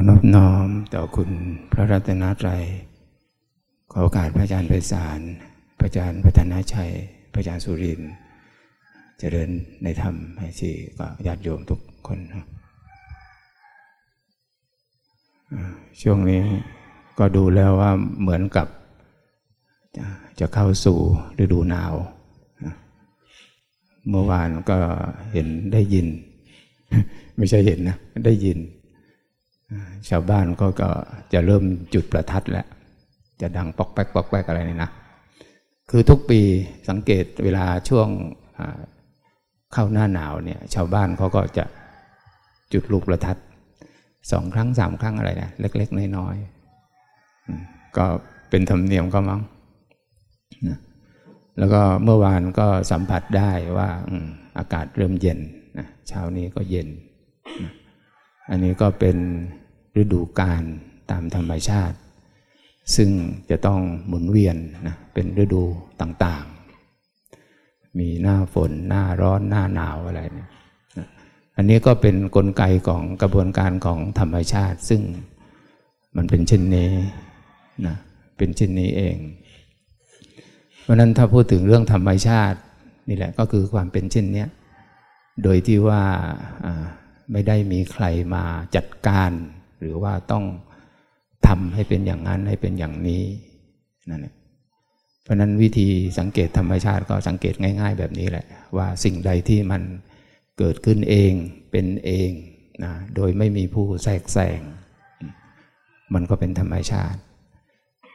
อนอบน้อมต่อคุณพระรัตนตรัย ขอโอกาสพระอาจารย์ไพศาล พระอาจารย์พัฒนาชัย พระอาจารย์สุริน เจริญในธรรมให้ชีก็ญาติโยมทุกคนครับช่วงนี้ก็ดูแล้วว่าเหมือนกับ จะเข้าสู่ฤดูหนาว เมื่อวานก็เห็นได้ยิน ไม่ใช่เห็นนะ ได้ยิน ชาวบ้านก็ก็จะเริ่มจุดประทัดแล้ว จะดังปอกแป๊กปอกแป๊กอะไรนี่นะ คือทุกปีสังเกตเวลาช่วงเข้าหน้าหนาวเนี่ย ชาวบ้านเขาก็จะจุดลูกประทัดสองครั้งสามครั้งอะไรนะเล็ก ๆ น้อยๆก็เป็นธรรมเนียมก็มั้งแล้วก็เมื่อวานก็สัมผัสได้ว่าอากาศเริ่มเย็นนะเช้านี้ก็เย็นนะ อันนี้ก็เป็นฤดูกาลตามธรรมชาติ ซึ่งจะต้องหมุนเวียนนะเป็นฤดูต่างๆ มีหน้าฝนหน้าร้อนหน้าหนาวอะไรเนี่ยอันนี้ก็เป็นนกลไกของกระบวนการของธรรมชาติ ซึ่งมันเป็นเช่นนี้นะเป็นเช่นนี้เอง เพราะนั้นถ้าพูดถึงเรื่องธรรมชาตินี่แหละก็คือความเป็นเช่นนี้โดยที่ว่า ไม่ได้มีใครมาจัดการ หรือว่าต้องทำให้เป็นอย่างนั้นให้เป็นอย่างนี้นั่นเองเพราะนั้นวิธีสังเกตธรรมชาติก็สังเกตง่าย ๆ แบบนี้แหละ ว่าสิ่งใดที่มันเกิดขึ้นเองเป็นเองนะโดยไม่มีผู้แทรกแซงมันก็เป็นธรรมชาติ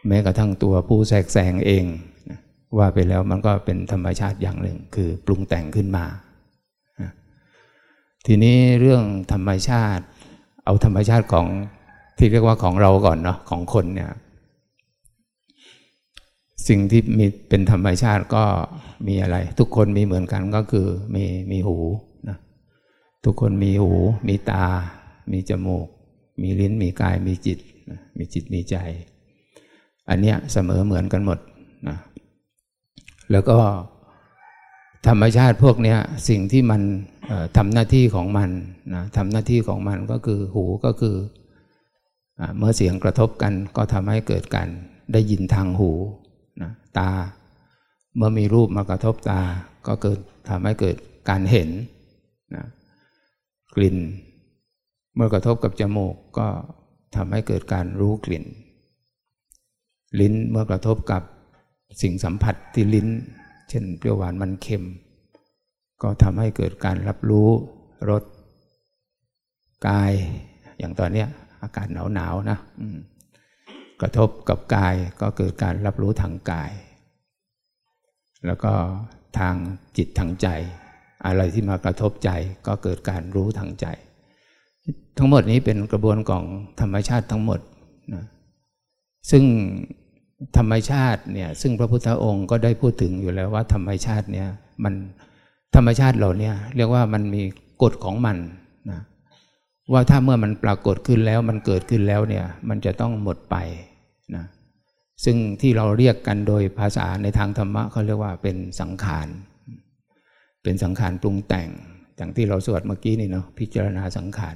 แม้กระทั่งตัวผู้แทรกแซงเองว่าไปแล้วมันก็เป็นธรรมชาติอย่างหนึ่ง คือปรุงแต่งขึ้นมา ทีนี้เรื่องธรรมชาติ เอาธรรมชาติของที่เรียกว่าของเราก่อนเนาะของคนเนี่ย สิ่งที่มีเป็นธรรมชาติก็มีอะไร ทุกคนมีเหมือนกันก็คือมีมีหูนะทุกคนมีหู มีตา มีจมูก มีลิ้นมีกายมีจิต มีจิตมีใจ อันเนี้ยเสมอเหมือนกันหมดนะแล้วก็ธรรมชาติพวกเนี้ยสิ่งที่มัน ทำหน้าที่ของมันนะทำหน้าที่ของมันก็คือหูก็คือเมื่อเสียงกระทบกันก็ทำให้เกิดการได้ยินทางหูนะตา เมื่อมีรูปมากระทบตา ก็เกิดทำให้เกิดการเห็นนะกลิ่น เมื่อกระทบกับจมูกก็ทำให้เกิดการรู้กลิ่น ลิ้นเมื่อกระทบกับสิ่งสัมผัสที่ลิ้น เช่นเปรี้ยวหวานมันเค็ม ก็ทำให้เกิดการรับรู้รสกาย อย่างตอนนี้อากาศหนาวหนาวนะกระทบกับกายก็เกิดการรับรู้ทางกาย แล้วก็ทางจิตทางใจ อะไรที่มากระทบใจก็เกิดการรู้ทางใจ ทั้งหมดนี้เป็นกระบวนของธรรมชาติทั้งหมดนะซึ่งธรรมชาติเนี่ยซึ่งพระพุทธองค์ก็ได้พูดถึงอยู่แล้วว่าธรรมชาติเนี่ยมัน ธรรมชาติเหล่านี้เรียกว่ามันมีกฎของมันนะว่าถ้าเมื่อมันปรากฏขึ้นแล้วมันเกิดขึ้นแล้วเนี่ยมันจะต้องหมดไปนะซึ่งที่เราเรียกกันโดยภาษาในทางธรรมะเขาเรียกว่าเป็นสังขาร เป็นสังขารปรุงแต่งอย่างที่เราสวดเมื่อกี้นี่เนาะพิจารณาสังขาร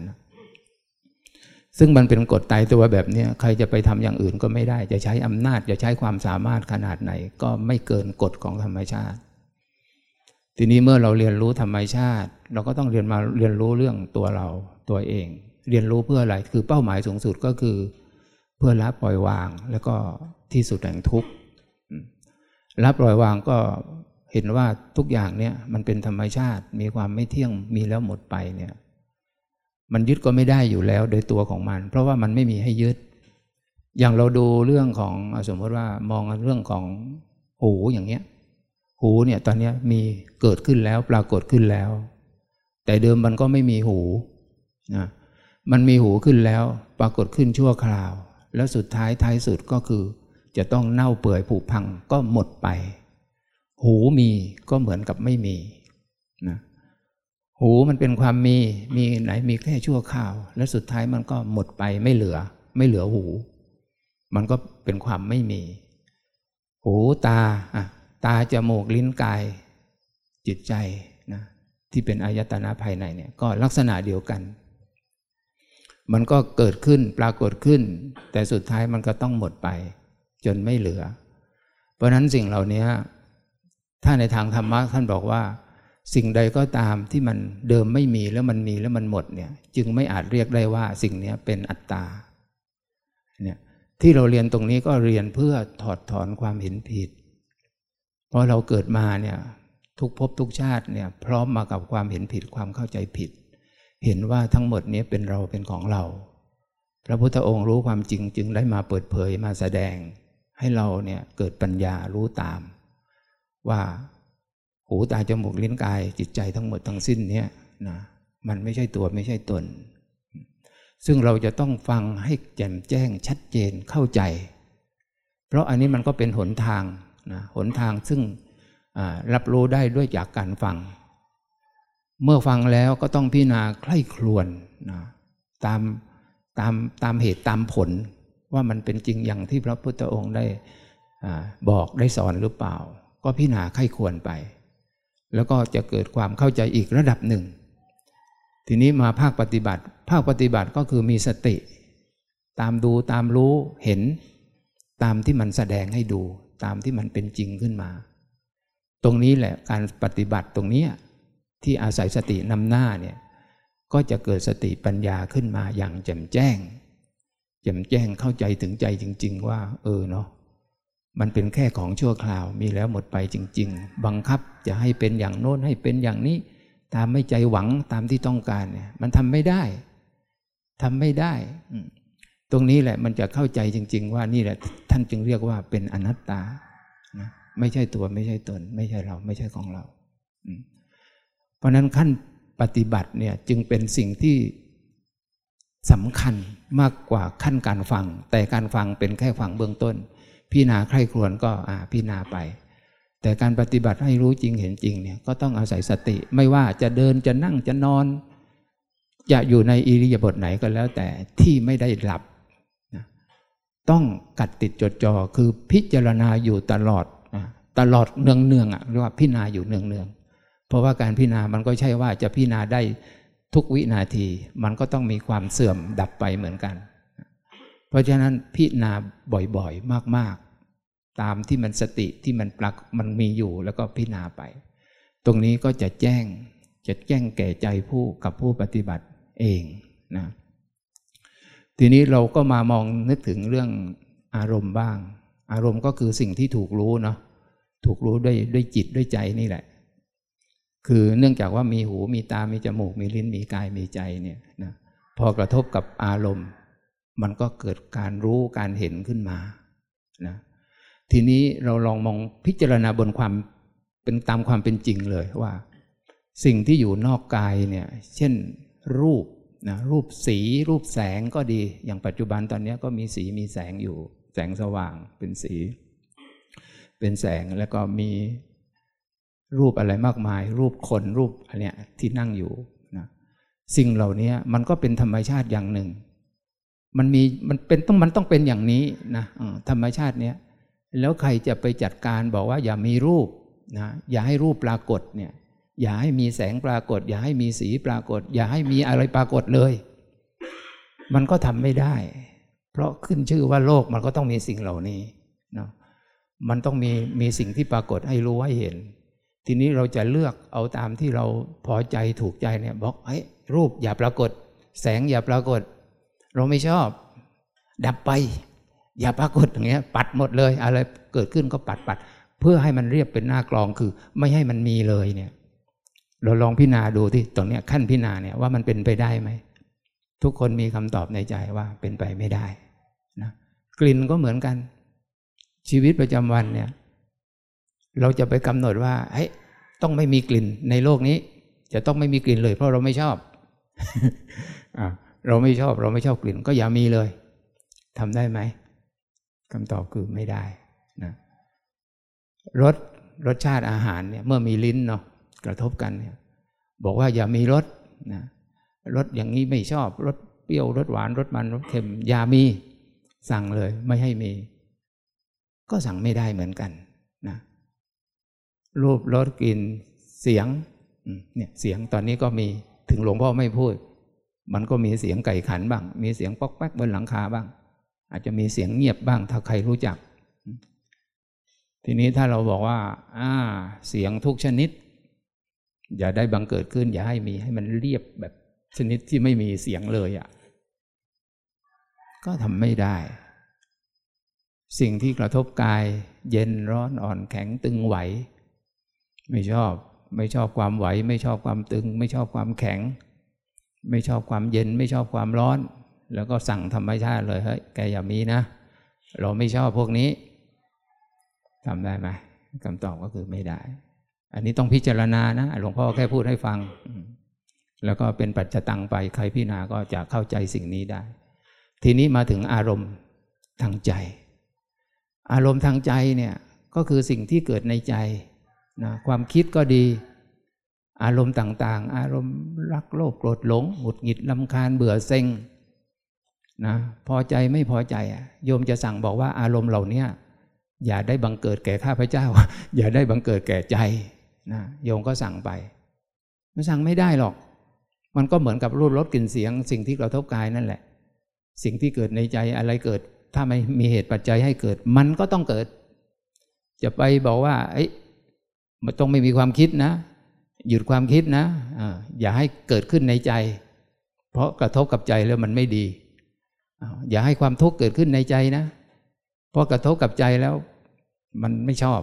ซึ่งมันเป็นกฎตายตัวแบบนี้ใครจะไปทำอย่างอื่นก็ไม่ได้ จะใช้อำนาจจะใช้ความสามารถขนาดไหน ก็ไม่เกินกฎของธรรมชาติ ทีนี้เมื่อเราเรียนรู้ธรรมชาติ เราก็ต้องเรียนมาเรียนรู้เรื่องตัวเราตัวเอง เรียนรู้เพื่ออะไรคือเป้าหมายสูงสุดก็คือ เพื่อละปล่อยวาง แล้วก็ที่สุดแห่งทุกข์รับปล่อยวางก็เห็นว่าทุกอย่างเนี่ยมันเป็นธรรมชาติมีความไม่เที่ยงมีแล้วหมดไปเนี่ย มันยึดก็ไม่ได้อยู่แล้วโดยตัวของมัน เพราะว่ามันไม่มีให้ยึด อย่างเราดูเรื่องของสมมติว่ามองเรื่องของหูอย่างเงี้ย หูเนี่ยตอนนี้มีเกิดขึ้นแล้วปรากฏขึ้นแล้ว แต่เดิมมันก็ไม่มีหูนะมันมีหูขึ้นแล้ว ปรากฏขึ้นชั่วคราว แล้วสุดท้ายท้ายสุดก็คือ จะต้องเน่าเปื่อยผุพังก็หมดไป หูมีก็เหมือนกับไม่มีนะหูมันเป็นความมีมีไหนมีแค่ชั่วข่าว แล้วสุดท้ายมันก็หมดไปไม่เหลือ ไม่เหลือหู มันก็เป็นความไม่มี หูตาอะ ตาจมูกลิ้นกาย จิตใจนะที่เป็นอายตนะภายในเนี่ยก็ลักษณะเดียวกัน มันก็เกิดขึ้นปรากฏขึ้น แต่สุดท้ายมันก็ต้องหมดไป จนไม่เหลือ เพราะนั้นสิ่งเหล่านี้ถ้าในทางธรรมะท่านบอกว่า สิ่งใดก็ตามที่มันเดิมไม่มีแล้วมันมีแล้วมันหมดเนี่ย จึงไม่อาจเรียกได้ว่าสิ่งนี้เป็นอัตตาเนี่ยที่เราเรียนตรงนี้ก็เรียนเพื่อถอดถอนความเห็นผิด เพราะเราเกิดมาเนี่ยทุกภพทุกชาติเนี่ยพร้อมมากับความเห็นผิดความเข้าใจผิด เห็นว่าทั้งหมดนี้เป็นเราเป็นของเรา พระพุทธองค์รู้ความจริงจึงได้มาเปิดเผยมาแสดง ให้เราเนี่ยเกิดปัญญารู้ตาม ว่าหูตาจมูกลิ้นกายจิตใจทั้งหมดทั้งสิ้นเนี่ยนะมันไม่ใช่ตัวไม่ใช่ตน ซึ่งเราจะต้องฟังให้แจ่มแจ้งชัดเจนเข้าใจ เพราะอันนี้มันก็เป็นหนทาง นะหนทางซึ่งรับรู้ได้ด้วยจากการฟัง เมื่อฟังแล้วก็ต้องพิจารณาใคร่ครวญนะตามตามตามเหตุตามผลว่ามันเป็นจริงอย่างที่พระพุทธองค์ได้บอกได้สอนหรือเปล่า ก็พิจารณาใคร่ควรไป แล้วก็จะเกิดความเข้าใจอีกระดับหนึ่ง ทีนี้มาภาคปฏิบัติ ภาคปฏิบัติก็คือมีสติ ตามดูตามรู้เห็น ตามที่มันแสดงให้ดู ตามที่มันเป็นจริงขึ้นมา ตรงนี้แหละการปฏิบัติตรงนี้ที่อาศัยสตินำหน้าเนี่ยก็จะเกิดสติปัญญาขึ้นมาอย่างแจ่มแจ้ง แจ่มแจ้งเข้าใจถึงใจจริง ๆ ว่า เออเนาะมันเป็นแค่ของชั่วคราวมีแล้วหมดไปจริง ๆ บังคับจะให้เป็นอย่างโน้นให้เป็นอย่างนี้ ตามไม่ใจหวังตามที่ต้องการเนี่ย มันทำไม่ได้ทำไม่ได้ ตรงนี้แหละมันจะเข้าใจจริง ๆ ว่านี่แหละท่านจึงเรียกว่าเป็นอนัตตานะไม่ใช่ตัวไม่ใช่ตน ไม่ใช่เราไม่ใช่ของเรา เพราะนั้นขั้นปฏิบัติเนี่ยจึงเป็นสิ่งที่สำคัญมากกว่าขั้นการฟัง แต่การฟังเป็นแค่ฟังเบื้องต้น พี่นาใครครวญก็อ่าพี่นาไป แต่การปฏิบัติให้รู้จริงเห็นจริงเนี่ยก็ต้องอาศัยสติ ไม่ว่าจะเดินจะนั่งจะนอน จะอยู่ในอิริยาบถไหนก็แล้ว แต่ที่ไม่ได้หลับ ต้องกัดติดจดจ่อคือพิจารณาอยู่ตลอดตลอดเนืองเนืองอะเรียกว่าพิจารณาอยู่เนืองเนืองเพราะว่าการพิจารณามันก็ใช่ว่าจะพิจารณาได้ทุกวินาที มันก็ต้องมีความเสื่อมดับไปเหมือนกัน เพราะฉะนั้นพิจารณาบ่อยๆ มากๆ ตามที่มันสติที่มันปลักมันมีอยู่แล้วก็พิจารณาไป ตรงนี้ก็จะแจ้งจะแจ้งแก่ใจผู้กับผู้ปฏิบัติเองนะ ทีนี้เราก็มามองนึกถึงเรื่องอารมณ์บ้าง อารมณ์ก็คือสิ่งที่ถูกรู้เนาะถูกรู้ด้วยด้วยจิตด้วยใจนี่แหละ คือเนื่องจากว่ามีหูมีตา มีจมูก มีลิ้นมีกายมีใจเนี่ยนะพอกระทบกับอารมณ์ มันก็เกิดการรู้การเห็นขึ้นมานะทีนี้เราลองมองพิจารณาบนความเป็นตามความเป็นจริงเลยว่า สิ่งที่อยู่นอกกายเนี่ย เช่นรูป นะรูปสีรูปแสงก็ดี อย่างปัจจุบันตอนนี้ก็มีสีมีแสงอยู่ แสงสว่างเป็นสี เป็นแสงแล้วก็มีรูปอะไรมากมาย รูปคนรูปอันเนี้ยที่นั่งอยู่นะสิ่งเหล่านี้มันก็เป็นธรรมชาติอย่างหนึ่ง มันมีมันเป็นต้องมันต้องเป็นอย่างนี้นะธรรมชาติเนี้ยแล้วใครจะไปจัดการบอกว่าอย่ามีรูปนะอย่าให้รูปปรากฏเนี่ย อย่าให้มีแสงปรากฏ อย่าให้มีสีปรากฏ อย่าให้มีอะไรปรากฏเลย มันก็ทำไม่ได้ เพราะขึ้นชื่อว่าโลกมันก็ต้องมีสิ่งเหล่านี้เนาะมันต้องมีมีสิ่งที่ปรากฏให้รู้ให้เห็น ทีนี้เราจะเลือกเอาตามที่เราพอใจถูกใจเนี่ยบอกเฮ้ยรูปอย่าปรากฏ แสงอย่าปรากฏ เราไม่ชอบ ดับไป อย่าปรากฏอย่างเงี้ย ปัดหมดเลย อะไรเกิดขึ้นก็ปัดปัดเพื่อให้มันเรียบเป็นหน้ากลองคือ ไม่ให้มันมีเลยเนี่ย เราลองพิจารณาดูที่ตรงนี้ขั้นพิจารณาเนี่ยว่ามันเป็นไปได้ไหมทุกคนมีคำตอบในใจว่าเป็นไปไม่ได้นะกลิ่นก็เหมือนกัน ชีวิตประจำวันเนี่ย เราจะไปกำหนดว่าเฮ้ยต้องไม่มีกลิ่นในโลกนี้ จะต้องไม่มีกลิ่นเลย เพราะเราไม่ชอบอเราไม่ชอบ เราไม่ชอบกลิ่น ก็อย่ามีเลยทำได้ไหมคำตอบคือไม่ได้นะรสรสชาติอาหารเนี่ย เมื่อมีลิ้นเนาะ กระทบกันเนี่ยบอกว่าอย่ามีรสนะรสอย่างนี้ไม่ชอบรสเปรี้ยวรสหวานรสมันรสเค็มอย่ามีสั่งเลยไม่ให้มี ก็สั่งไม่ได้เหมือนกันนะรูปรสกลิ่นเสียงเนี่ยเสียงตอนนี้ก็มีถึงหลวงพ่อไม่พูด มันก็มีเสียงไก่ขันบ้าง มีเสียงป๊อกแป๊กบนหลังคาบ้าง อาจจะมีเสียงเงียบบ้าง ถ้าใครรู้จัก ทีนี้ถ้าเราบอกว่า อ่า เสียงทุกชนิด อย่าได้บังเกิดขึ้น อย่าให้มีให้มันเรียบแบบชนิดที่ไม่มีเสียงเลยอะ่ะ ก็ทำไม่ได้ สิ่งที่กระทบกาย เย็นร้อนอ่อนแข็งตึงไหว ไม่ชอบ ไม่ชอบความไหว ไม่ชอบความตึง ไม่ชอบความแข็ง ไม่ชอบความเย็น ไม่ชอบความร้อน แล้วก็สั่งธรรมชาติเลยเฮ้ยแกอย่ามีนะ เราไม่ชอบพวกนี้ทำได้ไหมคำตอบก็คือไม่ได้ อันนี้ต้องพิจารณานะหลวงพ่อแค่พูดให้ฟัง แล้วก็เป็นปัจจตังไปใครพิจารณาก็จะเข้าใจสิ่งนี้ได้ ทีนี้มาถึงอารมณ์ทางใจ อารมณ์ทางใจเนี่ยก็คือสิ่งที่เกิดในใจนะความคิดก็ดี อารมณ์ต่างๆ อารมณ์รักโลภโกรธหลงหงุดหงิดลำคาญเบื่อเซ็งนะพอใจไม่พอใจโยมจะสั่งบอกว่าอารมณ์เหล่านี้อย่าได้บังเกิดแก่ข้าพเจ้า อย่าได้บังเกิดแก่ใจ นะโยมก็สั่งไปมันสั่งไม่ได้หรอก มันก็เหมือนกับรูปรสกลิ่นเสียง สิ่งที่กระทบกายนั่นแหละ สิ่งที่เกิดในใจอะไรเกิด ถ้าไม่มีเหตุปัจจัยให้เกิด มันก็ต้องเกิด จะไปบอกว่าเอ้ยมันต้องไม่มีความคิดนะ หยุดความคิดนะอย่าให้เกิดขึ้นในใจ เพราะกระทบกับใจแล้วมันไม่ดี อย่าให้ความทุกข์เกิดขึ้นในใจนะ เพอกระทบกับใจแล้ว มันไม่ชอบ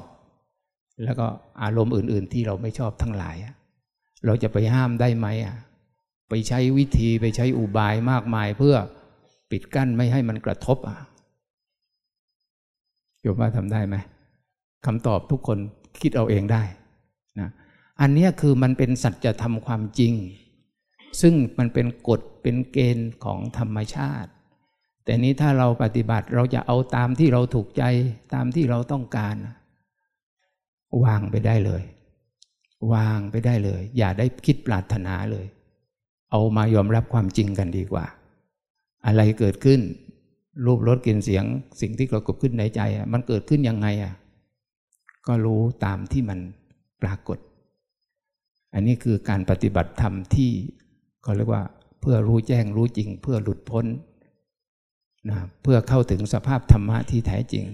แล้วก็อารมณ์อื่น ๆ ที่เราไม่ชอบทั้งหลาย เราจะไปห้ามได้ไหมอะไปใช้วิธีไปใช้อุบายมากมายเพื่อปิดกั้นไม่ให้มันกระทบอะโยมว่าทำได้ไหมคำตอบทุกคนคิดเอาเองได้นะอันนี้คือมันเป็นสัจธรรมความจริง ซึ่งมันเป็นกฎเป็นเกณฑ์ของธรรมชาติ แต่นี้ถ้าเราปฏิบัติเราจะเอาตามที่เราถูกใจตามที่เราต้องการ วางไปได้เลย วางไปได้เลย อย่าได้คิดปรารถนาเลย เอามายอมรับความจริงกันดีกว่า อะไรเกิดขึ้น รูปรสกลิ่นเสียง สิ่งที่ปรากฏขึ้นในใจมันเกิดขึ้นยังไงอะก็รู้ตามที่มันปรากฏ อันนี้คือการปฏิบัติธรรมที่เขาเรียกว่า เพื่อรู้แจ้งรู้จริง เพื่อหลุดพ้นนะเพื่อเข้าถึงสภาพธรรมะที่แท้จริง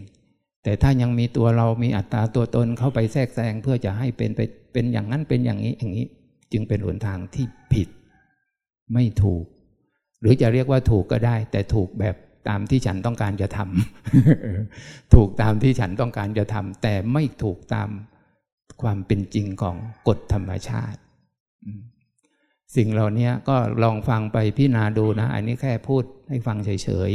แต่ถ้ายังมีตัวเรามีอัตตาตัวตนเข้าไปแทรกแซงเพื่อจะให้เป็นไปเป็นอย่างนั้นเป็นอย่างนี้อย่างนี้ จึงเป็นหนทางที่ผิด ไม่ถูก หรือจะเรียกว่าถูกก็ได้ แต่ถูกแบบตามที่ฉันต้องการจะทำถูกตามที่ฉันต้องการจะทำแต่ไม่ถูกตามความเป็นจริงของกฎธรรมชาติ สิ่งเหล่านี้ก็ลองฟังไปพิจารณาดูนะ อันนี้แค่พูดให้ฟังเฉย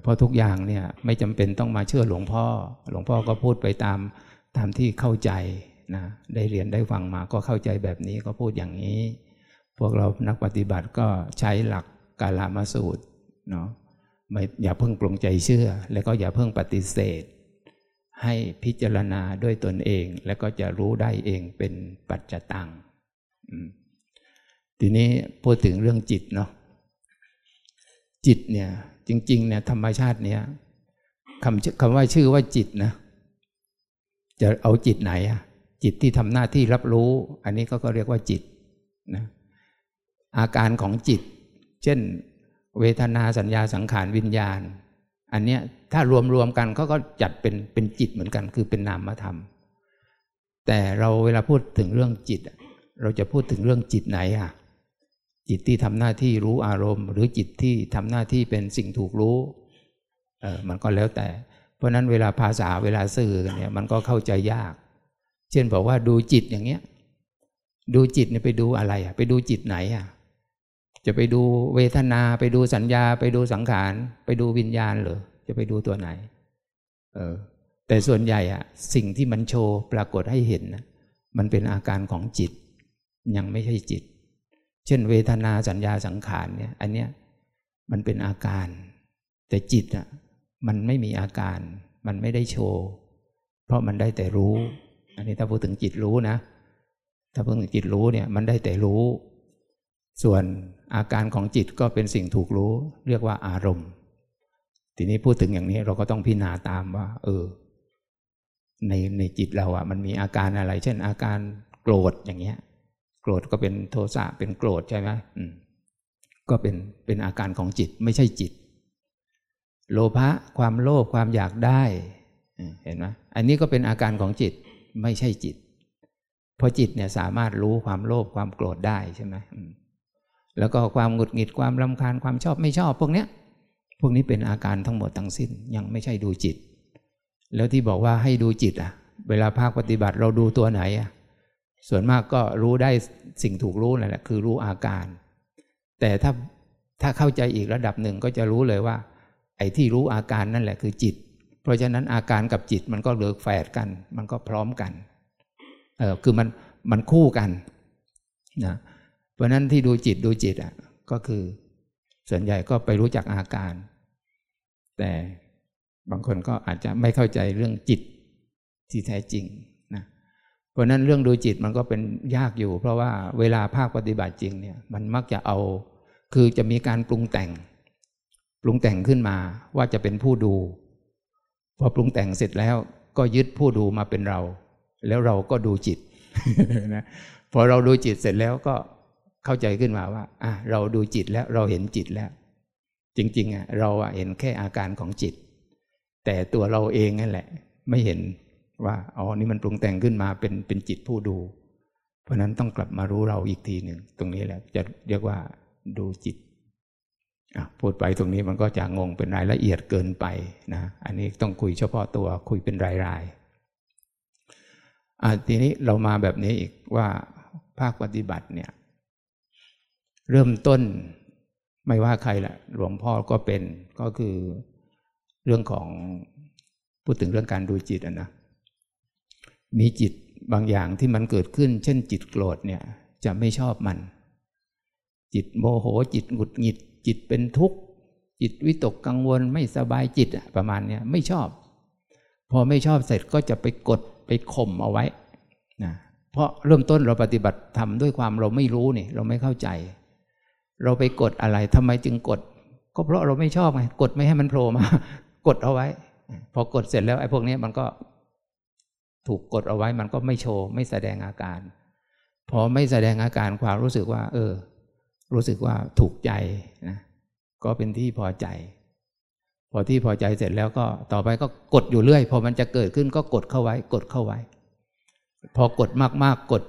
เพราะทุกอย่างเนี่ยไม่จำเป็นต้องมาเชื่อหลวงพ่อ หลวงพ่อก็พูดไปตามตามที่เข้าใจนะได้เรียนได้ฟังมาก็เข้าใจแบบนี้ก็พูดอย่างนี้ พวกเรานักปฏิบัติก็ใช้หลักกาลามาสูตรเนาะไม่อย่าเพิ่งปรงใจเชื่อ แล้วก็อย่าเพิ่งปฏิเสธ ให้พิจารณาด้วยตนเอง แล้วก็จะรู้ได้เองเป็นปัจจตังทีนี้พูดถึงเรื่องจิตเนาะจิตเนี่ย จริง ๆ เนี่ยธรรมชาติเนี่ยคำคำว่าชื่อว่าจิตนะ จะเอาจิตไหนอะจิตที่ทำหน้าที่รับรู้ อันนี้ก็เรียกว่าจิตนะอาการของจิต เช่น เวทนาสัญญาสังขารวิญญาณ อันเนี้ยถ้ารวมๆกันเขาก็จัดเป็นเป็นจิตเหมือนกัน คือเป็นนามธรรม แต่เราเวลาพูดถึงเรื่องจิต เราจะพูดถึงเรื่องจิตไหนอะ จิตที่ทำหน้าที่รู้อารมณ์ หรือจิตที่ทำหน้าที่เป็นสิ่งถูกรู้เออมันก็แล้วแต่ เพราะนั้นเวลาภาษาเวลาสื่อเนี่ยมันก็เข้าใจยาก เช่นบอกว่าดูจิตอย่างเงี้ย ดูจิตเนี่ยไปดูอะไรอะ ไปดูจิตไหนอะจะไปดูเวทนาไปดูสัญญา ไปดูสังขาร ไปดูวิญญาณหรือจะไปดูตัวไหน เออ แต่ส่วนใหญ่อะสิ่งที่มันโชว์ปรากฏให้เห็นนะมันเป็นอาการของจิต ยังไม่ใช่จิต เช่น เวทนาสัญญาสังขารเนี่ย อันเนี้ยมันเป็นอาการ แต่จิตอะมันไม่มีอาการ มันไม่ได้โชว์ เพราะมันได้แต่รู้ อันนี้ถ้าพูดถึงจิตรู้นะ ถ้าพูดถึงจิตรู้เนี่ย มันได้แต่รู้ ส่วนอาการของจิตก็เป็นสิ่งถูกรู้ เรียกว่าอารมณ์ ทีนี้พูดถึงอย่างนี้เราก็ต้องพิจารณาตามว่า เออ ในในจิตเราอะ มันมีอาการอะไร เช่น อาการโกรธอย่างเงี้ย โกรธก็เป็นโทสะเป็นโกรธใช่ไหมก็เป็นเป็นอาการของจิตไม่ใช่จิต โลภะความโลภความอยากได้เห็นไหมอันนี้ก็เป็นอาการของจิตไม่ใช่จิต เพราะจิตเนี่ยสามารถรู้ความโลภความโกรธได้ใช่ไหมแล้วก็ความหงุดหงิดความรำคาญความชอบไม่ชอบพวกเนี้ย พวกนี้เป็นอาการทั้งหมดทั้งสิ้นยังไม่ใช่ดูจิต แล้วที่บอกว่าให้ดูจิตอะ เวลาภาคปฏิบัติเราดูตัวไหนอะ ส่วนมากก็รู้ได้สิ่งถูกรู้นั่นแหละคือรู้อาการ แต่ถ้าถ้าเข้าใจอีกระดับหนึ่งก็จะรู้เลยว่า ไอ้ที่รู้อาการนั่นแหละคือจิต เพราะฉะนั้นอาการกับจิตมันก็เลือกแฝดกัน มันก็พร้อมกันเออคือมันมันคู่กันนะเพราะนั้นที่ดูจิตดูจิตอะก็คือส่วนใหญ่ก็ไปรู้จักอาการ แต่บางคนก็อาจจะไม่เข้าใจเรื่องจิตที่แท้จริง ราะนั้นเรื่องดูจิตมันก็เป็นยากอยู่ เพราะว่าเวลาภาคปฏิบัติจริงเนี่ยมันมักจะเอา คือจะมีการปรุงแต่ง ปรุงแต่งขึ้นมาว่าจะเป็นผู้ดู พอปรุงแต่งเสร็จแล้วก็ยึดผู้ดูมาเป็นเรา แล้วเราก็ดูจิตนะพอเราดูจิตเสร็จแล้วก็เข้าใจขึ้นมาว่าอะเราดูจิตแล้วเราเห็นจิตแล้ว จริง ๆอะเราเห็นแค่อาการของจิต แต่ตัวเราเองนั่นแหละ ไม่เห็น ว่าอ๋อนี่มันปรุงแต่งขึ้นมาเป็นเป็นจิตผู้ดู เพราะนั้นต้องกลับมารู้เราอีกทีหนึ่งตรงนี้แหละจะเรียกว่าดูจิตพูดไปตรงนี้มันก็จะงงเป็นรายละเอียดเกินไปนะอันนี้ต้องคุยเฉพาะตัวคุยเป็นรายๆทีนี้เรามาแบบนี้อีกว่าภาคปฏิบัติเนี่ยเริ่มต้นไม่ว่าใครแหละหลวงพ่อก็เป็นก็คือเรื่องของพูดถึงเรื่องการดูจิตนะ มีจิตบางอย่างที่มันเกิดขึ้น เช่นจิตโกรธเนี่ยจะไม่ชอบมัน จิตโมโหจิตหงุดหงิด จิตเป็นทุกข์ จิตวิตกกังวลไม่สบายจิตประมาณเนี้ยไม่ชอบ พอไม่ชอบเสร็จก็จะไปกดไปข่มเอาไว้นะเพราะเริ่มต้นเราปฏิบัติทำด้วยความเราไม่รู้นี่เราไม่เข้าใจ เราไปกดอะไรทำไมจึงกด ก็เพราะเราไม่ชอบไงกดไม่ให้มันโผล่มา กดเอาไว้ พอกดเสร็จแล้วไอ้พวกนี้มันก็ ถูกกดเอาไว้มันก็ไม่โชว์ ไม่แสดงอาการ พอไม่แสดงอาการความรู้สึกว่า เออ รู้สึกว่าถูกใจนะก็เป็นที่พอใจ พอที่พอใจเสร็จแล้วก็ต่อไปก็กดอยู่เรื่อย พอมันจะเกิดขึ้นก็กดเข้าไว้ กดเข้าไว้ พอกดมากๆกด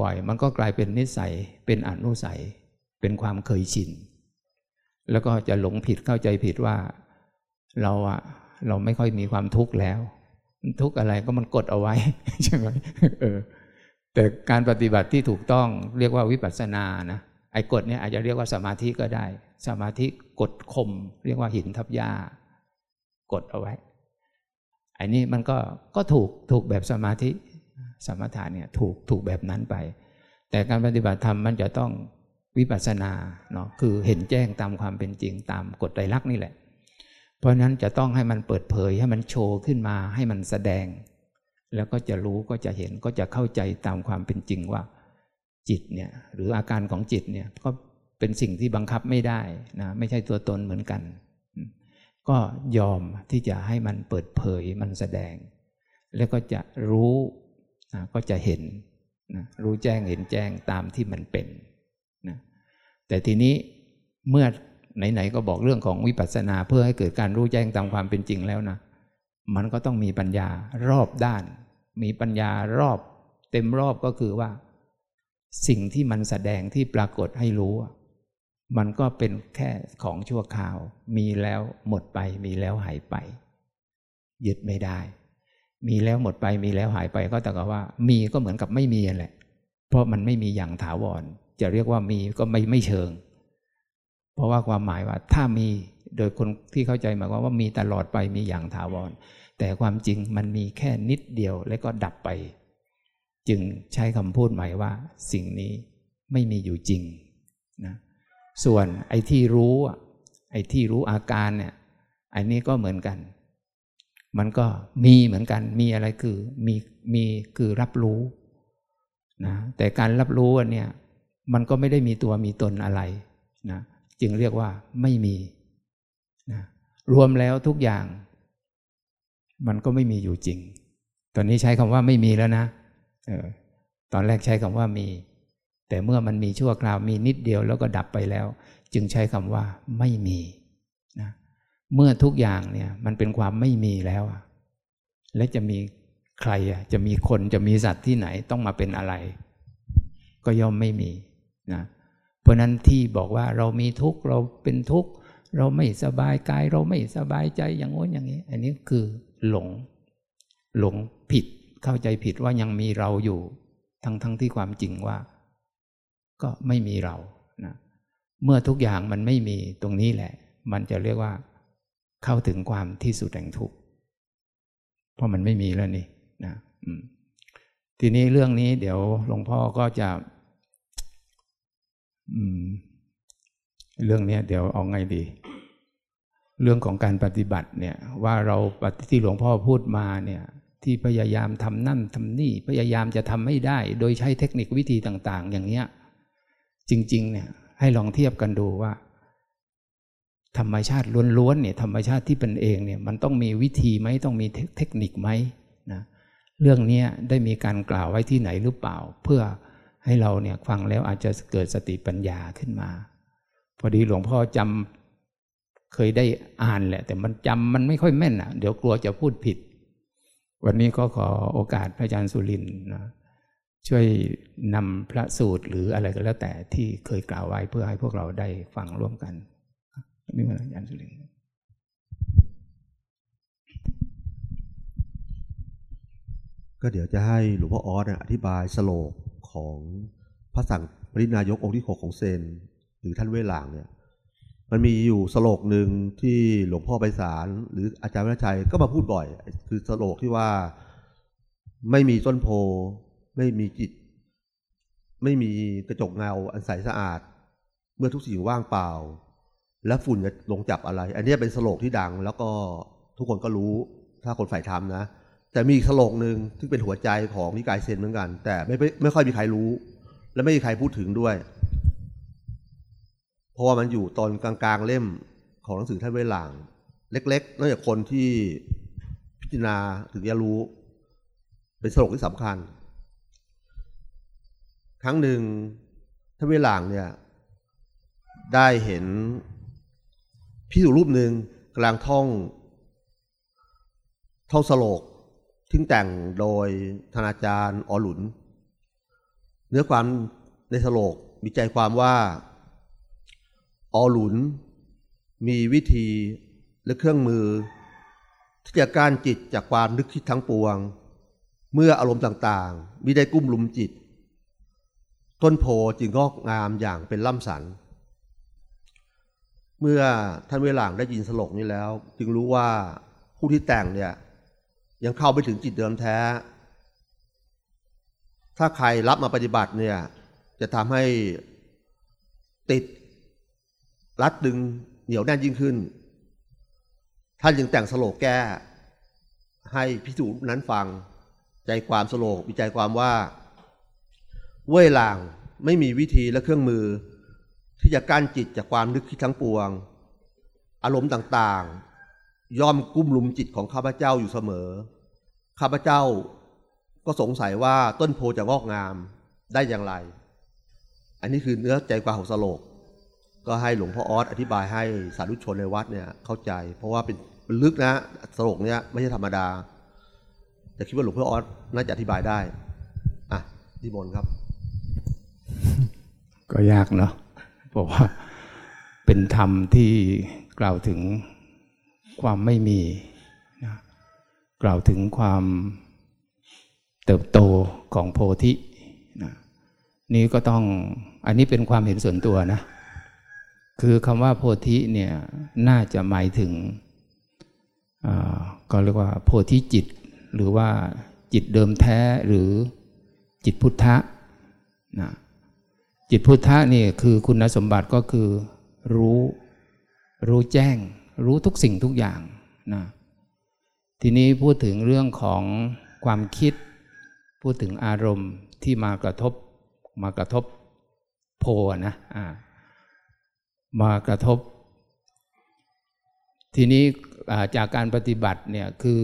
บ่อยๆ มันก็กลายเป็นนิสัย เป็นอนุสัย เป็นความเคยชิน แล้วก็จะหลงผิดเข้าใจผิดว่า เราอะเราไม่ค่อยมีความทุกข์แล้ว ทุกข์อะไรก็มันกดเอาไว้ใช่ไหมเออ แต่การปฏิบัติที่ถูกต้องเรียกว่าวิปัสสนานะไอ้กดเนี่ยอาจจะเรียกว่าสมาธิก็ได้ สมาธิกดข่มเรียกว่าหินทับยากดเอาไว้อันนี้มันก็ก็ถูกถูกแบบสมาธิสมถะเนี่ยถูกถูกแบบนั้นไป แต่การปฏิบัติธรรมมันจะต้องวิปัสสนาเนาะคือเห็นแจ้งตามความเป็นจริงตามกฎไตรลักษณ์นี่แหละ เพราะนั้นจะต้องให้มันเปิดเผยให้มันโชว์ขึ้นมาให้มันแสดง แล้วก็จะรู้ก็จะเห็นก็จะเข้าใจตามความเป็นจริงว่า จิตเนี่ยหรืออาการของจิตเนี่ยก็เป็นสิ่งที่บังคับไม่ได้นะไม่ใช่ตัวตนเหมือนกัน ก็ยอมที่จะให้มันเปิดเผยมันแสดง แล้วก็จะรู้นะก็จะเห็นนะรู้แจ้งเห็นแจ้งตามที่มันเป็นนะแต่ทีนี้เมื่อ ไหนๆก็บอกเรื่องของวิปัสสนาเพื่อให้เกิดการรู้แจ้งตามความเป็นจริงแล้วนะ มันก็ต้องมีปัญญารอบด้าน มีปัญญารอบ เต็มรอบก็คือว่า สิ่งที่มันแสดงที่ปรากฏให้รู้ มันก็เป็นแค่ของชั่วคราว มีแล้วหมดไป มีแล้วหายไป ยึดไม่ได้ มีแล้วหมดไป มีแล้วหายไปก็แต่กับว่า มีก็เหมือนกับไม่มีแหละ เพราะมันไม่มีอย่างถาวร จะเรียกว่ามีก็ไม่ไม่เชิง เพราะว่าความหมายว่าถ้ามีโดยคนที่เข้าใจหมายความว่ามีตลอดไปมีอย่างถาวร แต่ความจริงมันมีแค่นิดเดียวแล้วก็ดับไป จึงใช้คำพูดหมายว่า สิ่งนี้ไม่มีอยู่จริงนะส่วนไอ้ที่รู้ไอ้ที่รู้อาการเนี่ยอันนี้ก็เหมือนกัน มันก็มีเหมือนกันมีอะไรคือมีมีคือรับรู้นะแต่การรับรู้อันเนี้ยมันก็ไม่ได้มีตัวมีตนอะไรนะ จึงเรียกว่าไม่มีนะรวมแล้วทุกอย่าง มันก็ไม่มีอยู่จริง ตอนนี้ใช้คำว่าไม่มีแล้วนะออตอนแรกใช้คำว่ามี แต่เมื่อมันมีชั่วคราวมีนิดเดียวแล้วก็ดับไปแล้ว จึงใช้คำว่าไม่มีนะเมื่อทุกอย่างเนี่ยมันเป็นความไม่มีแล้วและจะมีใครจะมีคนจะมีสัตว์ที่ไหนต้องมาเป็นอะไร ก็ย่อมไม่มีนะ เพราะนั้นที่บอกว่าเรามีทุกข์เราเป็นทุกข์เราไม่สบายกาย เราไม่สบายใจอย่างโน้นอย่างนี้ อันนี้คือหลง หลงผิดเข้าใจผิดว่ายังมีเราอยู่ ทั้งทั้งที่ความจริงว่า ก็ไม่มีเรานะเมื่อทุกอย่างมันไม่มีตรงนี้แหละ มันจะเรียกว่า เข้าถึงความที่สุดแห่งทุกข์เพราะมันไม่มีแล้วนี่นะทีนี้เรื่องนี้เดี๋ยวหลวงพ่อก็จะ เรื่องนี้เดี๋ยวเอาไงดี เรื่องของการปฏิบัติเนี่ย ว่าเราที่หลวงพ่อพูดมาเนี่ย ที่พยายามทำนั่นทำนี่ พยายามจะทำไม่ได้ โดยใช้เทคนิควิธีต่าง ๆ อย่างเนี้ย จริง ๆ เนี่ย ให้ลองเทียบกันดูว่า ธรรมชาติล้วนๆเนี่ยธรรมชาติที่เป็นเองเนี่ย มันต้องมีวิธีไหมต้องมีเทคนิคไหมนะเรื่องนี้ได้มีการกล่าวไว้ที่ไหนหรือเปล่า เพื่อ ให้เราเนี่ยฟังแล้วอาจจะเกิดสติปัญญาขึ้นมา พอดีหลวงพ่อจำเคยได้อ่านแหละ แต่มันจำมันไม่ค่อยแม่นอะ เดี๋ยวกลัวจะพูดผิด วันนี้ก็ขอโอกาสพระอาจารย์สุรินนะช่วยนำพระสูตรหรืออะไรก็แล้วแต่ที่เคยกล่าวไว้เพื่อให้พวกเราได้ฟังร่วมกันนี่มันอาจารย์สุรินก็เดี๋ยวจะให้หลวงพ่อออสอธิบายสโลก ของพระสังปรินายกองค์ที่หกของเซน หรือท่านเวหลางเนี่ย มันมีอยู่สโลกหนึ่งที่หลวงพ่อไปสารหรืออาจารย์วิชัยก็มาพูดบ่อย คือสโลกที่ว่าไม่มีต้นโพ ไม่มีจิต ไม่มีกระจกเงาอันใสสะอาด เมื่อทุกสิ่งว่างเปล่า และฝุ่นจะลงจับอะไร อันนี้เป็นสโลกที่ดัง แล้วก็ทุกคนก็รู้ถ้าคนฝ่ายธรรมนะ แต่มีอีกสโลกหนึ่งที่เป็นหัวใจของนิกายเซนเหมือนกัน แต่ไม่ไม่ค่อยมีใครรู้ และไม่มีใครพูดถึงด้วย เพราะว่ามันอยู่ตอนกลางๆเล่มของหนังสือท่านเวหลาง เล็กๆนอกจากคนที่พิจารณาถึงจะรู้ เป็นสโลกที่สำคัญ ครั้งหนึ่งท่านเวหลางเนี่ย ได้เห็นพิสูรูปหนึ่งกำลังท่องท่องสโลก ทึ่งแต่งโดยธนาจารย์อหลุน เนื้อความในสโลกมีใจความว่าอหลุน มีวิธีและเครื่องมือ ที่จะการจิตจากความนึกคิดทั้งปวง เมื่ออารมณ์ต่างๆมิได้กุ้มลุมจิต ต้นโพจึงงอกงามอย่างเป็นล่ำสัน เมื่อท่านเวลางได้ยินสโลกนี้แล้ว จึงรู้ว่าผู้ที่แต่งเนี่ย ยังเข้าไปถึงจิตเดิมแท้ ถ้าใครรับมาปฏิบัติเนี่ย จะทำให้ติดรัดดึงเหนียวแน่นยิ่งขึ้น ท่านจึงแต่งสโลกแก้ ให้พิสูจนั้นฟัง ใจความสโลกวิจัยความว่าเว่ยหลางไม่มีวิธีและเครื่องมือ ที่จะกั้นจิตจากความนึกคิดทั้งปวง อารมณ์ต่าง ย่อมกุ้มลุมจิตของข้าพเจ้าอยู่เสมอ ข้าพเจ้าก็สงสัยว่าต้นโพจะงอกงามได้อย่างไร อันนี้คือเนื้อใจความของสโลก ก็ให้หลวงพ่อออสอธิบายให้สาธุชนในวัดเนี่ยเข้าใจ เพราะว่าเป็นลึกนะสโลกเนี้ยไม่ใช่ธรรมดาแต่คิดว่าหลวงพ่อออสน่าจะอธิบายได้ อะดิมนครับ ก็ยากเนาะเพราะว่าเป็นธรรมที่กล่าวถึง ความไม่มีนะกล่าวถึงความเติบโตของโพธินะนี่ก็ต้องอันนี้เป็นความเห็นส่วนตัวนะ คือคำว่าโพธิเนี่ยน่าจะหมายถึงก็เรียกว่าโพธิจิต หรือว่าจิตเดิมแท้หรือจิตพุทธะนะจิตพุทธะนี่คือคุณสมบัติก็คือรู้รู้แจ้ง รู้ทุกสิ่งทุกอย่างนะทีนี้พูดถึงเรื่องของความคิด พูดถึงอารมณ์ที่มากระทบมากระทบโพนะอ่ามากระทบ ทีนี้จากการปฏิบัติเนี่ยคือ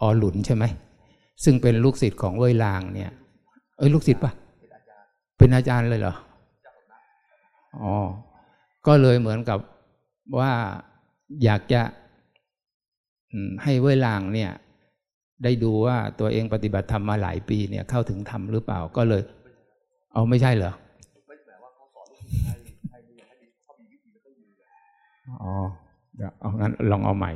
อหลุนใช่ไหมซึ่งเป็นลูกศิษย์ของเวยลางเนี่ย เอ้ยลูกศิษย์ปะเป็นอาจารย์เลยเหรออ๋อก็เลยเหมือนกับ ว่าอยากจะให้เวลางเนี่ย ได้ดูว่าตัวเองปฏิบัติธรรมมาหลายปีเนี่ยเข้าถึงธรรมหรือเปล่าก็เลย เอาไม่ใช่เหรออ๋อเดี๋ยวเอางั้นลองเอาใหม่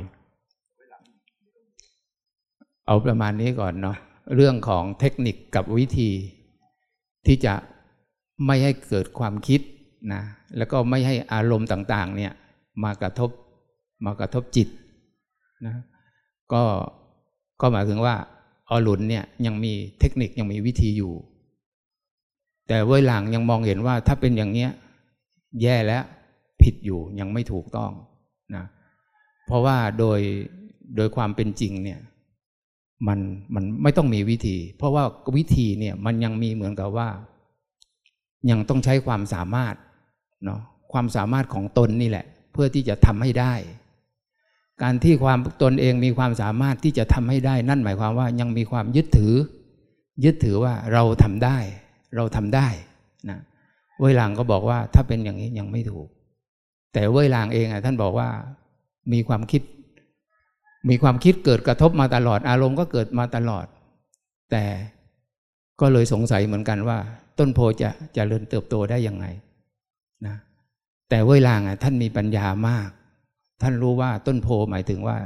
เอาประมาณนี้ก่อนเนาะเรื่องของเทคนิคกับวิธี ที่จะไม่ให้เกิดความคิดนะแล้วก็ไม่ให้อารมณ์ต่าง ๆ เนี่ย มากระทบมากระทบจิตนะก็ก็หมายถึงว่าอหลุนเนี่ยยังมีเทคนิคยังมีวิธีอยู่ แต่เว้ยหลังยังมองเห็นว่าถ้าเป็นอย่างเนี้ยแย่แล้วผิดอยู่ยังไม่ถูกต้องนะเพราะว่าโดยโดยความเป็นจริงเนี่ยมันมันไม่ต้องมีวิธี เพราะว่าวิธีเนี่ยมันยังมีเหมือนกับว่า ยังต้องใช้ความสามารถเนาะความสามารถของตนนี่แหละ พื่อที่จะทำให้ได้ การที่ความตนเองมีความสามารถที่จะทำให้ได้ นั่นหมายความว่ายังมีความยึดถือ ยึดถือว่าเราทำได้ เราทำได้นะเวลางก็บอกว่าถ้าเป็นอย่างนี้ยังไม่ถูก แต่เวลางเองอะท่านบอกว่ามีความคิด มีความคิดเกิดกระทบมาตลอด อารมณ์ก็เกิดมาตลอด แต่ก็เลยสงสัยเหมือนกันว่า ต้นโพจะจะเจริญเติบโตได้ยังไง แต่เวลางอะท่านมีปัญญามาก ท่านรู้ว่าต้นโพหมายถึงว่า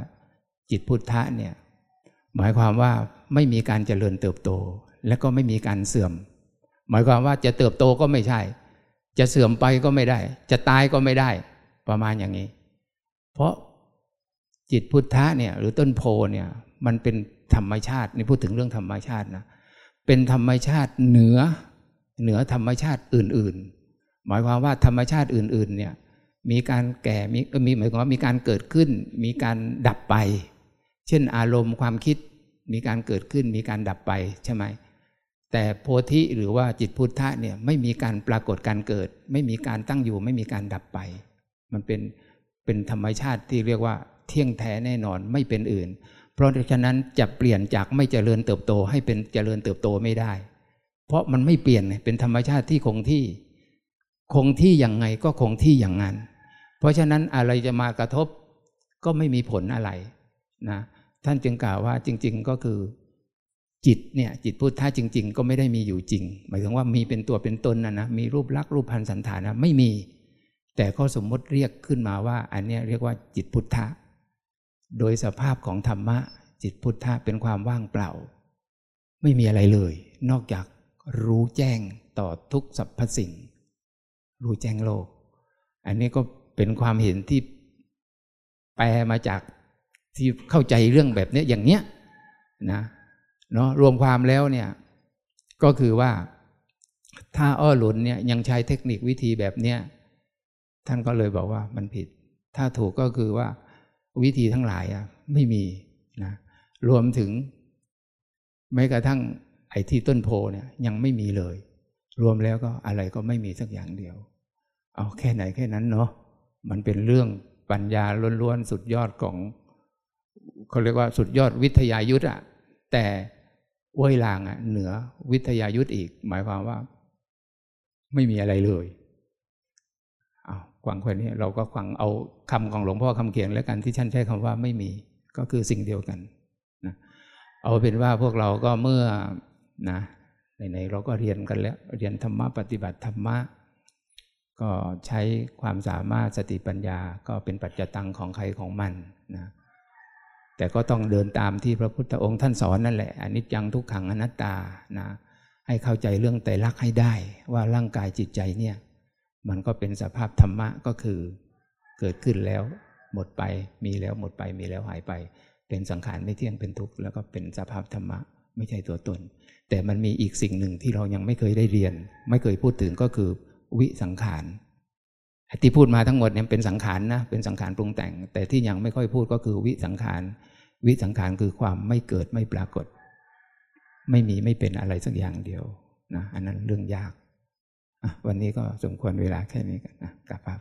จิตพุทธะเนี่ย หมายความว่าไม่มีการเจริญเติบโต และก็ไม่มีการเสื่อม หมายความว่าจะเติบโตก็ไม่ใช่ จะเสื่อมไปก็ไม่ได้ จะตายก็ไม่ได้ ประมาณอย่างนี้ เพราะจิตพุทธะเนี่ย หรือต้นโพเนี่ย มันเป็นธรรมชาตินี่พูดถึงเรื่องธรรมชาตินะเป็นธรรมชาติเหนือ เหนือธรรมชาติอื่น ๆ หมายความว่าธรรมชาติอื่น ๆ เนี่ยมีการแก่มีมีหมายความว่ามีการเกิดขึ้น มีการดับไป เช่นอารมณ์ความคิดมีการเกิดขึ้น มีการดับไปใช่ไหมแต่โพธิหรือว่าจิตพุทธะเนี่ยไม่มีการปรากฏการเกิด ไม่มีการตั้งอยู่ ไม่มีการดับไป มันเป็นเป็นธรรมชาติที่เรียกว่า เที่ยงแท้แน่นอนไม่เป็นอื่น เพราะฉะนั้นจะเปลี่ยนจากไม่เจริญเติบโตให้เป็นเจริญเติบโตไม่ได้ เพราะมันไม่เปลี่ยนเป็นธรรมชาติที่คงที่ คงที่อย่างไงก็คงที่อย่างนั้น เพราะฉะนั้นอะไรจะมากระทบก็ไม่มีผลอะไรนะท่านจึงกล่าวว่าจริง ๆก็คือ จิตเนี่ยจิตพุทธะจริง ๆ ก็ไม่ได้มีอยู่จริง หมายถึงว่ามีเป็นตัวเป็นตนนะนะมีรูปลักษณ์รูปพันธ์สันฐานนะไม่มี แต่ก็สมมติเรียกขึ้นมาว่า อันนี้เรียกว่าจิตพุทธะโดยสภาพของธรรมะ จิตพุทธะเป็นความว่างเปล่า ไม่มีอะไรเลย นอกจากรู้แจ้งต่อทุกสรรพสิ่ง รู้แจ้งโลก อันนี้ก็เป็นความเห็นที่แปลมาจากที่เข้าใจเรื่องแบบนี้อย่างเนี้ยนะเนาะรวมความแล้วเนี่ยก็คือว่าถ้าอ้อหลุนเนี่ยยังใช้เทคนิควิธีแบบเนี้ยท่านก็เลยบอกว่ามันผิด ถ้าถูกก็คือว่าวิธีทั้งหลายอะไม่มีนะรวมถึงแม้กระทั่งไอ้ที่ต้นโพเนี่ยยังไม่มีเลย รวมแล้วก็อะไรก็ไม่มีสักอย่างเดียว เอาแค่ไหนแค่นั้นเนาะมันเป็นเรื่องปัญญาล้วนๆสุดยอดของเขาเรียกว่าสุดยอดวิทยายุทธ์อะแต่ว้ยลางอะเหนือวิทยายุทธ์อีก หมายความว่า ไม่มีอะไรเลยเอาควังคนนี้เราก็ควังเอาคำของหลวงพ่อคำเขียนแล้วกันที่ท่านใช้คำว่าไม่มีก็คือสิ่งเดียวกันนะเอาเป็นว่าพวกเราก็เมื่อนะไหนๆเราก็เรียนกันแล้ว เรียนธรรมะปฏิบัติธรรมะ ก็ใช้ความสามารถสติปัญญาก็เป็นปัจจตังของใครของมันนะแต่ก็ต้องเดินตามที่พระพุทธองค์ท่านสอนนั่นแหละอนิจจังทุกขังอนัตตานะให้เข้าใจเรื่องไตรลักษณ์ให้ได้ ว่าร่างกายจิตใจเนี่ยมันก็เป็นสภาพธรรมะก็คือ เกิดขึ้นแล้ว หมดไปมีแล้วหมดไปมีแล้วหายไป เป็นสังขารไม่เที่ยงเป็นทุกข์แล้วก็เป็นสภาพธรรมะไม่ใช่ตัวตน แต่มันมีอีกสิ่งหนึ่งที่เรายังไม่เคยได้เรียน ไม่เคยพูดถึงก็คือ วิสังขารที่พูดมาทั้งหมดเนี่ยเป็นสังขารนะเป็นสังขารปรุงแต่ง แต่ที่ยังไม่ค่อยพูดก็คือวิสังขารวิสังขารคือความไม่เกิดไม่ปรากฏ ไม่มีไม่เป็นอะไรสักอย่างเดียวนะอันนั้นเรื่องยาก วันนี้ก็สมควรเวลาแค่นี้กันนะกลับมา